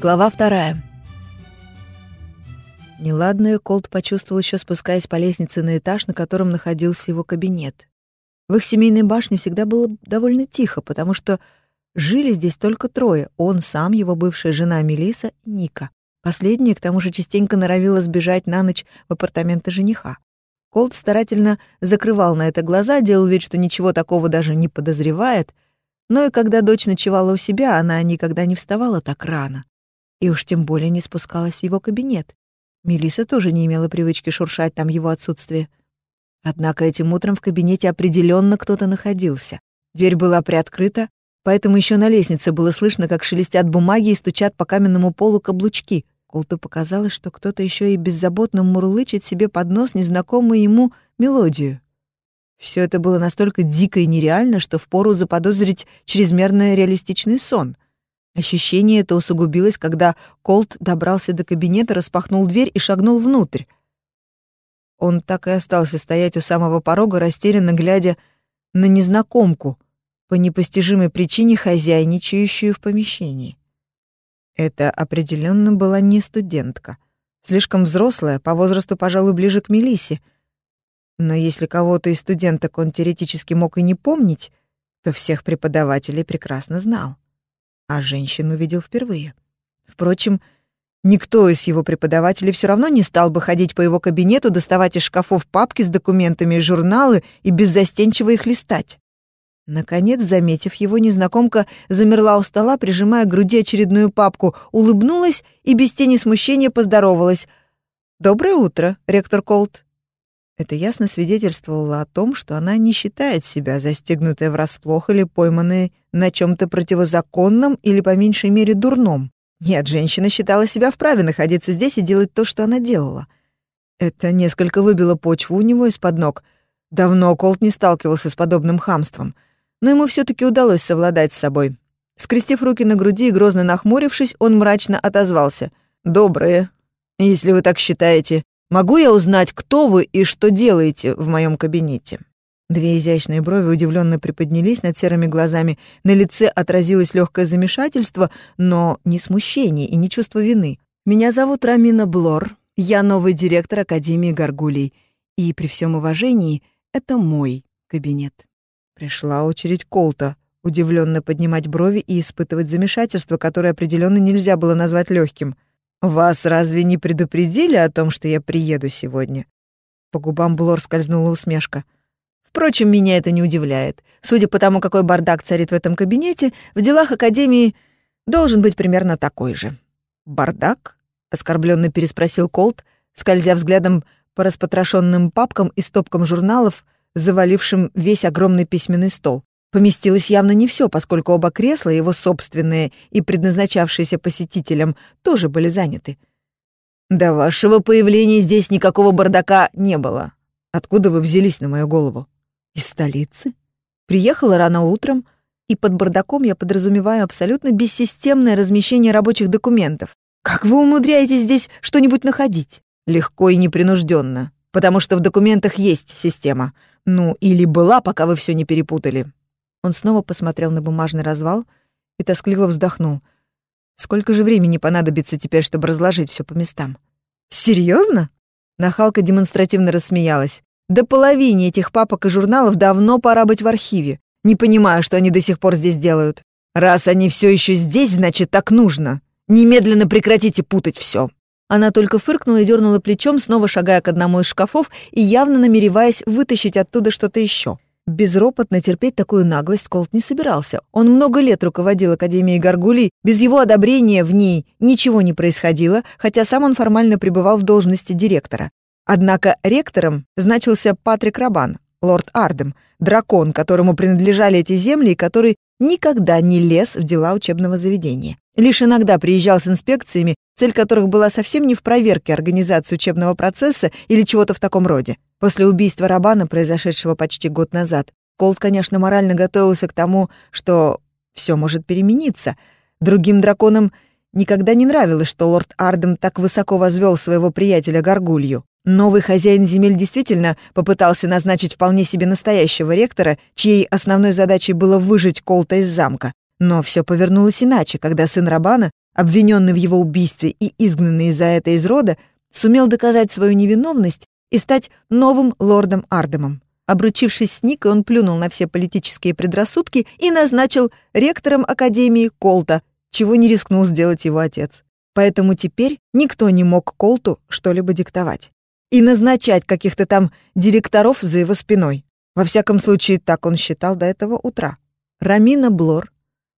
Глава вторая. Неладное Колт почувствовал еще спускаясь по лестнице на этаж, на котором находился его кабинет. В их семейной башне всегда было довольно тихо, потому что жили здесь только трое — он сам, его бывшая жена Мелиса и Ника. Последняя, к тому же, частенько норовила сбежать на ночь в апартаменты жениха. Колт старательно закрывал на это глаза, делал вид, что ничего такого даже не подозревает, но и когда дочь ночевала у себя, она никогда не вставала так рано и уж тем более не спускалась в его кабинет. Мелиса тоже не имела привычки шуршать там его отсутствие. Однако этим утром в кабинете определенно кто-то находился. Дверь была приоткрыта, поэтому еще на лестнице было слышно, как шелестят бумаги и стучат по каменному полу каблучки. Колту показалось, что кто-то еще и беззаботно мурлычет себе под нос незнакомую ему мелодию. Все это было настолько дико и нереально, что впору заподозрить чрезмерно реалистичный сон — Ощущение это усугубилось, когда Колт добрался до кабинета, распахнул дверь и шагнул внутрь. Он так и остался стоять у самого порога, растерянно глядя на незнакомку, по непостижимой причине хозяйничающую в помещении. Это определенно была не студентка. Слишком взрослая, по возрасту, пожалуй, ближе к Мелисе. Но если кого-то из студенток он теоретически мог и не помнить, то всех преподавателей прекрасно знал а женщину видел впервые. Впрочем, никто из его преподавателей все равно не стал бы ходить по его кабинету, доставать из шкафов папки с документами и журналы и беззастенчиво их листать. Наконец, заметив его, незнакомка замерла у стола, прижимая к груди очередную папку, улыбнулась и без тени смущения поздоровалась. «Доброе утро, ректор Колт». Это ясно свидетельствовало о том, что она не считает себя застегнутой врасплох или пойманной на чем-то противозаконном или, по меньшей мере, дурном. Нет, женщина считала себя вправе находиться здесь и делать то, что она делала. Это несколько выбило почву у него из-под ног. Давно Колт не сталкивался с подобным хамством. Но ему все таки удалось совладать с собой. Скрестив руки на груди и грозно нахмурившись, он мрачно отозвался. «Добрые, если вы так считаете. Могу я узнать, кто вы и что делаете в моем кабинете?» Две изящные брови удивленно приподнялись над серыми глазами. На лице отразилось легкое замешательство, но не смущение и не чувство вины. «Меня зовут Рамина Блор. Я новый директор Академии Гаргулей. И при всем уважении, это мой кабинет». Пришла очередь Колта удивленно поднимать брови и испытывать замешательство, которое определенно нельзя было назвать легким — «Вас разве не предупредили о том, что я приеду сегодня?» По губам Блор скользнула усмешка. Впрочем, меня это не удивляет. Судя по тому, какой бардак царит в этом кабинете, в делах Академии должен быть примерно такой же. «Бардак?» — оскорбленно переспросил Колт, скользя взглядом по распотрошенным папкам и стопкам журналов, завалившим весь огромный письменный стол. Поместилось явно не все, поскольку оба кресла, его собственные и предназначавшиеся посетителям, тоже были заняты. «До вашего появления здесь никакого бардака не было. Откуда вы взялись на мою голову?» «Из столицы. Приехала рано утром, и под бардаком я подразумеваю абсолютно бессистемное размещение рабочих документов. Как вы умудряетесь здесь что-нибудь находить?» «Легко и непринужденно, потому что в документах есть система. Ну, или была, пока вы все не перепутали. Он снова посмотрел на бумажный развал и тоскливо вздохнул. Сколько же времени понадобится теперь, чтобы разложить все по местам? Серьезно? Нахалка демонстративно рассмеялась. До половины этих папок и журналов давно пора быть в архиве. Не понимаю, что они до сих пор здесь делают. Раз они все еще здесь, значит, так нужно. Немедленно прекратите путать все. Она только фыркнула и дернула плечом, снова шагая к одному из шкафов и явно намереваясь вытащить оттуда что-то еще. Безропотно терпеть такую наглость Колт не собирался. Он много лет руководил Академией Гаргулей, без его одобрения в ней ничего не происходило, хотя сам он формально пребывал в должности директора. Однако ректором значился Патрик Рабан, лорд Ардем, дракон, которому принадлежали эти земли и который никогда не лез в дела учебного заведения. Лишь иногда приезжал с инспекциями, цель которых была совсем не в проверке организации учебного процесса или чего-то в таком роде. После убийства Рабана, произошедшего почти год назад, Колт, конечно, морально готовился к тому, что все может перемениться. Другим драконам никогда не нравилось, что лорд Ардем так высоко возвел своего приятеля Гаргулью. Новый хозяин земель действительно попытался назначить вполне себе настоящего ректора, чьей основной задачей было выжить Колта из замка. Но все повернулось иначе, когда сын Рабана обвиненный в его убийстве и изгнанный из-за это из рода, сумел доказать свою невиновность и стать новым лордом Ардемом. Обручившись с Никой, он плюнул на все политические предрассудки и назначил ректором Академии Колта, чего не рискнул сделать его отец. Поэтому теперь никто не мог Колту что-либо диктовать. И назначать каких-то там директоров за его спиной. Во всяком случае, так он считал до этого утра. Рамина Блор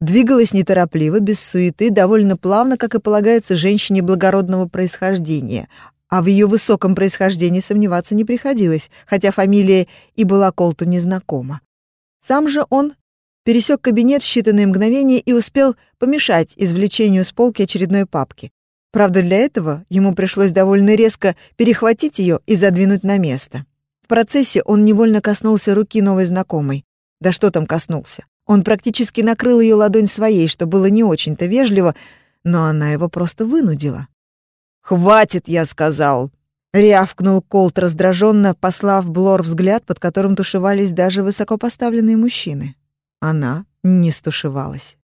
двигалась неторопливо, без суеты, довольно плавно, как и полагается женщине благородного происхождения, а в ее высоком происхождении сомневаться не приходилось, хотя фамилия и была Колту незнакома. Сам же он пересек кабинет в считанные мгновения и успел помешать извлечению с полки очередной папки. Правда, для этого ему пришлось довольно резко перехватить ее и задвинуть на место. В процессе он невольно коснулся руки новой знакомой. Да что там коснулся? Он практически накрыл ее ладонь своей, что было не очень-то вежливо, но она его просто вынудила. «Хватит, я сказал!» Рявкнул Колт раздраженно, послав Блор взгляд, под которым тушевались даже высокопоставленные мужчины. Она не стушевалась.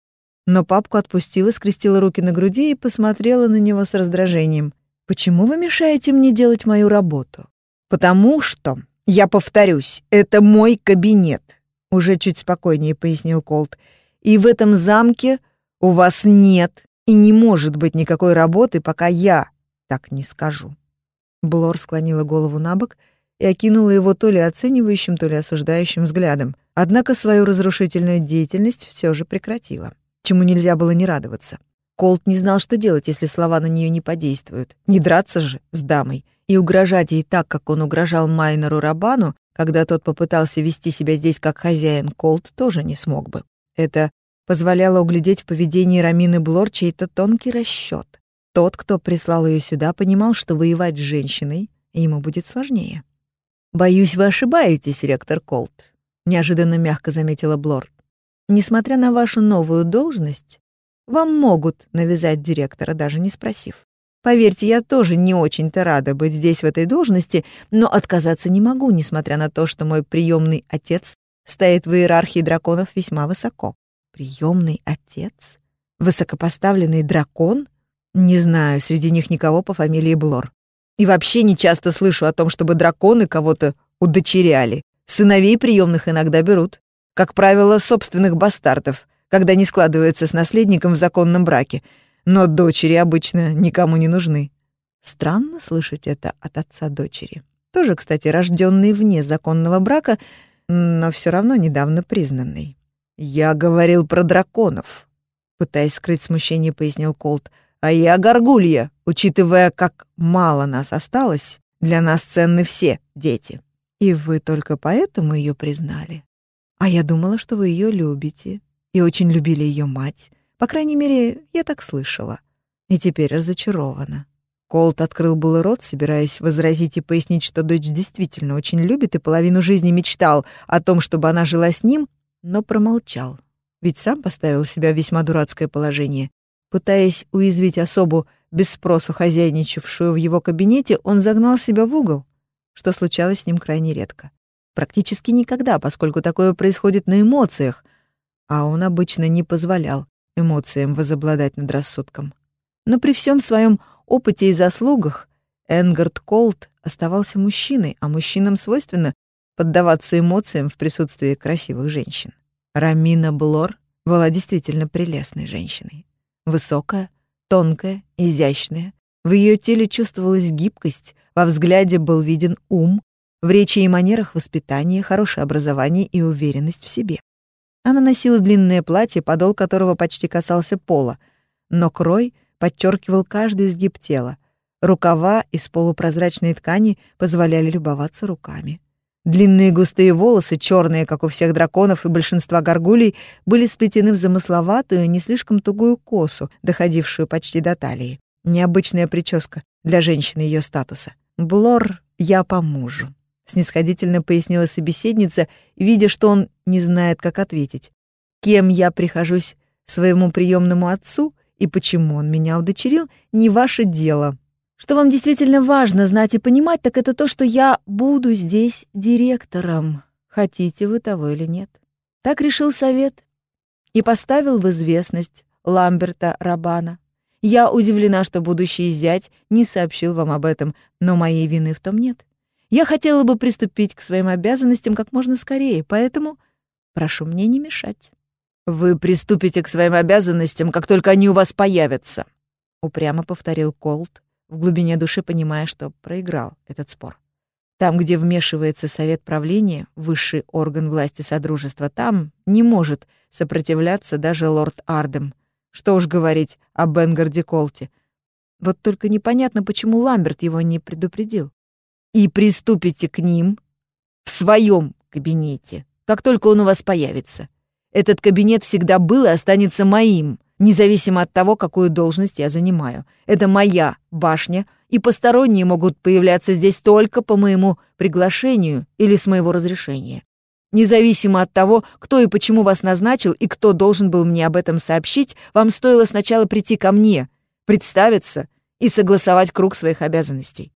Но папку отпустила, скрестила руки на груди и посмотрела на него с раздражением. «Почему вы мешаете мне делать мою работу?» «Потому что, я повторюсь, это мой кабинет», — уже чуть спокойнее пояснил Колт. «И в этом замке у вас нет и не может быть никакой работы, пока я так не скажу». Блор склонила голову на бок и окинула его то ли оценивающим, то ли осуждающим взглядом. Однако свою разрушительную деятельность все же прекратила, чему нельзя было не радоваться. Колт не знал, что делать, если слова на нее не подействуют. Не драться же с дамой и угрожать ей так, как он угрожал Майнеру Рабану, когда тот попытался вести себя здесь как хозяин, Колт тоже не смог бы. Это позволяло углядеть в поведении Рамины Блор чей-то тонкий расчет. Тот, кто прислал ее сюда, понимал, что воевать с женщиной ему будет сложнее. «Боюсь, вы ошибаетесь, ректор Колт», — неожиданно мягко заметила Блорд. «Несмотря на вашу новую должность, вам могут навязать директора, даже не спросив. Поверьте, я тоже не очень-то рада быть здесь в этой должности, но отказаться не могу, несмотря на то, что мой приемный отец стоит в иерархии драконов весьма высоко. Приемный отец? Высокопоставленный дракон? Не знаю среди них никого по фамилии Блор. И вообще не часто слышу о том, чтобы драконы кого-то удочеряли. Сыновей приемных иногда берут. Как правило, собственных бастартов, когда не складывается с наследником в законном браке. Но дочери обычно никому не нужны. Странно слышать это от отца дочери. Тоже, кстати, рожденный вне законного брака, но все равно недавно признанный. «Я говорил про драконов», — пытаясь скрыть смущение, пояснил Колт — а я горгулья, учитывая, как мало нас осталось, для нас ценны все дети. И вы только поэтому ее признали? А я думала, что вы ее любите и очень любили ее мать. По крайней мере, я так слышала. И теперь разочарована. Колт открыл был рот, собираясь возразить и пояснить, что дочь действительно очень любит и половину жизни мечтал о том, чтобы она жила с ним, но промолчал. Ведь сам поставил себя в весьма дурацкое положение. Пытаясь уязвить особу, без спросу хозяйничавшую в его кабинете, он загнал себя в угол, что случалось с ним крайне редко. Практически никогда, поскольку такое происходит на эмоциях, а он обычно не позволял эмоциям возобладать над рассудком. Но при всем своем опыте и заслугах Энгард Колт оставался мужчиной, а мужчинам свойственно поддаваться эмоциям в присутствии красивых женщин. Рамина Блор была действительно прелестной женщиной. Высокая, тонкая, изящная. В ее теле чувствовалась гибкость, во взгляде был виден ум, в речи и манерах воспитание, хорошее образование и уверенность в себе. Она носила длинное платье, подол которого почти касался пола, но крой подчеркивал каждый изгиб тела. Рукава из полупрозрачной ткани позволяли любоваться руками. Длинные густые волосы, черные, как у всех драконов и большинства горгулей, были сплетены в замысловатую, не слишком тугую косу, доходившую почти до талии. Необычная прическа для женщины ее статуса. «Блор, я по мужу», — снисходительно пояснила собеседница, видя, что он не знает, как ответить. «Кем я прихожусь своему приемному отцу и почему он меня удочерил, не ваше дело», что вам действительно важно знать и понимать, так это то, что я буду здесь директором, хотите вы того или нет. Так решил совет и поставил в известность Ламберта Рабана. Я удивлена, что будущий зять не сообщил вам об этом, но моей вины в том нет. Я хотела бы приступить к своим обязанностям как можно скорее, поэтому прошу мне не мешать. Вы приступите к своим обязанностям, как только они у вас появятся, упрямо повторил Колт, в глубине души понимая, что проиграл этот спор. Там, где вмешивается совет правления, высший орган власти Содружества, там не может сопротивляться даже лорд Ардем. Что уж говорить о Бенгарде Колте. Вот только непонятно, почему Ламберт его не предупредил. И приступите к ним в своем кабинете, как только он у вас появится. Этот кабинет всегда был и останется моим, независимо от того, какую должность я занимаю. Это моя башня, и посторонние могут появляться здесь только по моему приглашению или с моего разрешения. Независимо от того, кто и почему вас назначил и кто должен был мне об этом сообщить, вам стоило сначала прийти ко мне, представиться и согласовать круг своих обязанностей.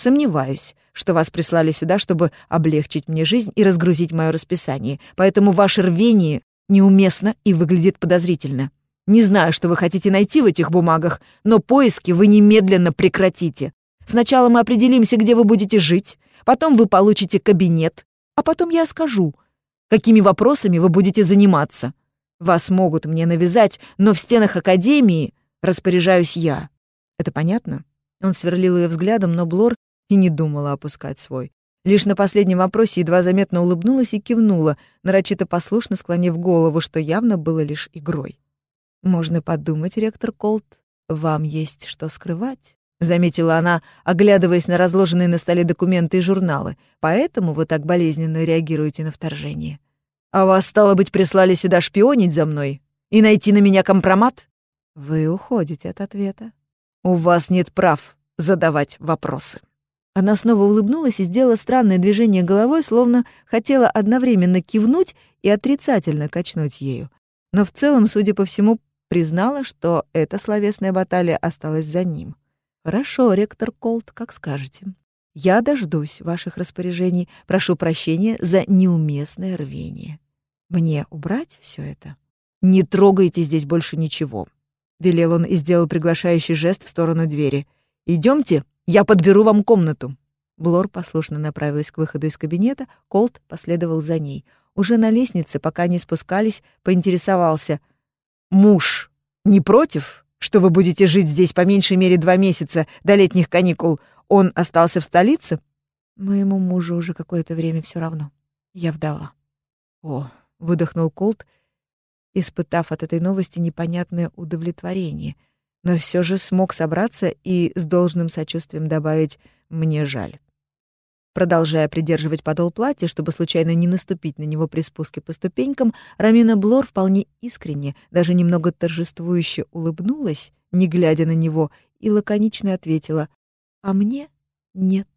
Сомневаюсь, что вас прислали сюда, чтобы облегчить мне жизнь и разгрузить мое расписание, поэтому ваше рвение неуместно и выглядит подозрительно. Не знаю, что вы хотите найти в этих бумагах, но поиски вы немедленно прекратите. Сначала мы определимся, где вы будете жить, потом вы получите кабинет, а потом я скажу, какими вопросами вы будете заниматься. Вас могут мне навязать, но в стенах академии распоряжаюсь я. Это понятно? Он сверлил ее взглядом, но Блор и не думала опускать свой. Лишь на последнем вопросе едва заметно улыбнулась и кивнула, нарочито послушно склонив голову, что явно было лишь игрой. «Можно подумать, ректор Колт, вам есть что скрывать», — заметила она, оглядываясь на разложенные на столе документы и журналы. «Поэтому вы так болезненно реагируете на вторжение». «А вас, стало быть, прислали сюда шпионить за мной и найти на меня компромат?» «Вы уходите от ответа». «У вас нет прав задавать вопросы». Она снова улыбнулась и сделала странное движение головой, словно хотела одновременно кивнуть и отрицательно качнуть ею. Но в целом, судя по всему, признала, что эта словесная баталия осталась за ним. «Хорошо, ректор Колт, как скажете. Я дождусь ваших распоряжений. Прошу прощения за неуместное рвение. Мне убрать все это? Не трогайте здесь больше ничего», — велел он и сделал приглашающий жест в сторону двери. Идемте, я подберу вам комнату». Блор послушно направилась к выходу из кабинета, Колт последовал за ней. Уже на лестнице, пока они спускались, поинтересовался — муж не против, что вы будете жить здесь по меньшей мере два месяца до летних каникул? Он остался в столице? Моему мужу уже какое-то время все равно. Я вдова. О, выдохнул Колт, испытав от этой новости непонятное удовлетворение, но все же смог собраться и с должным сочувствием добавить «мне жаль». Продолжая придерживать подол платья, чтобы случайно не наступить на него при спуске по ступенькам, Рамина Блор вполне искренне, даже немного торжествующе улыбнулась, не глядя на него, и лаконично ответила «А мне нет».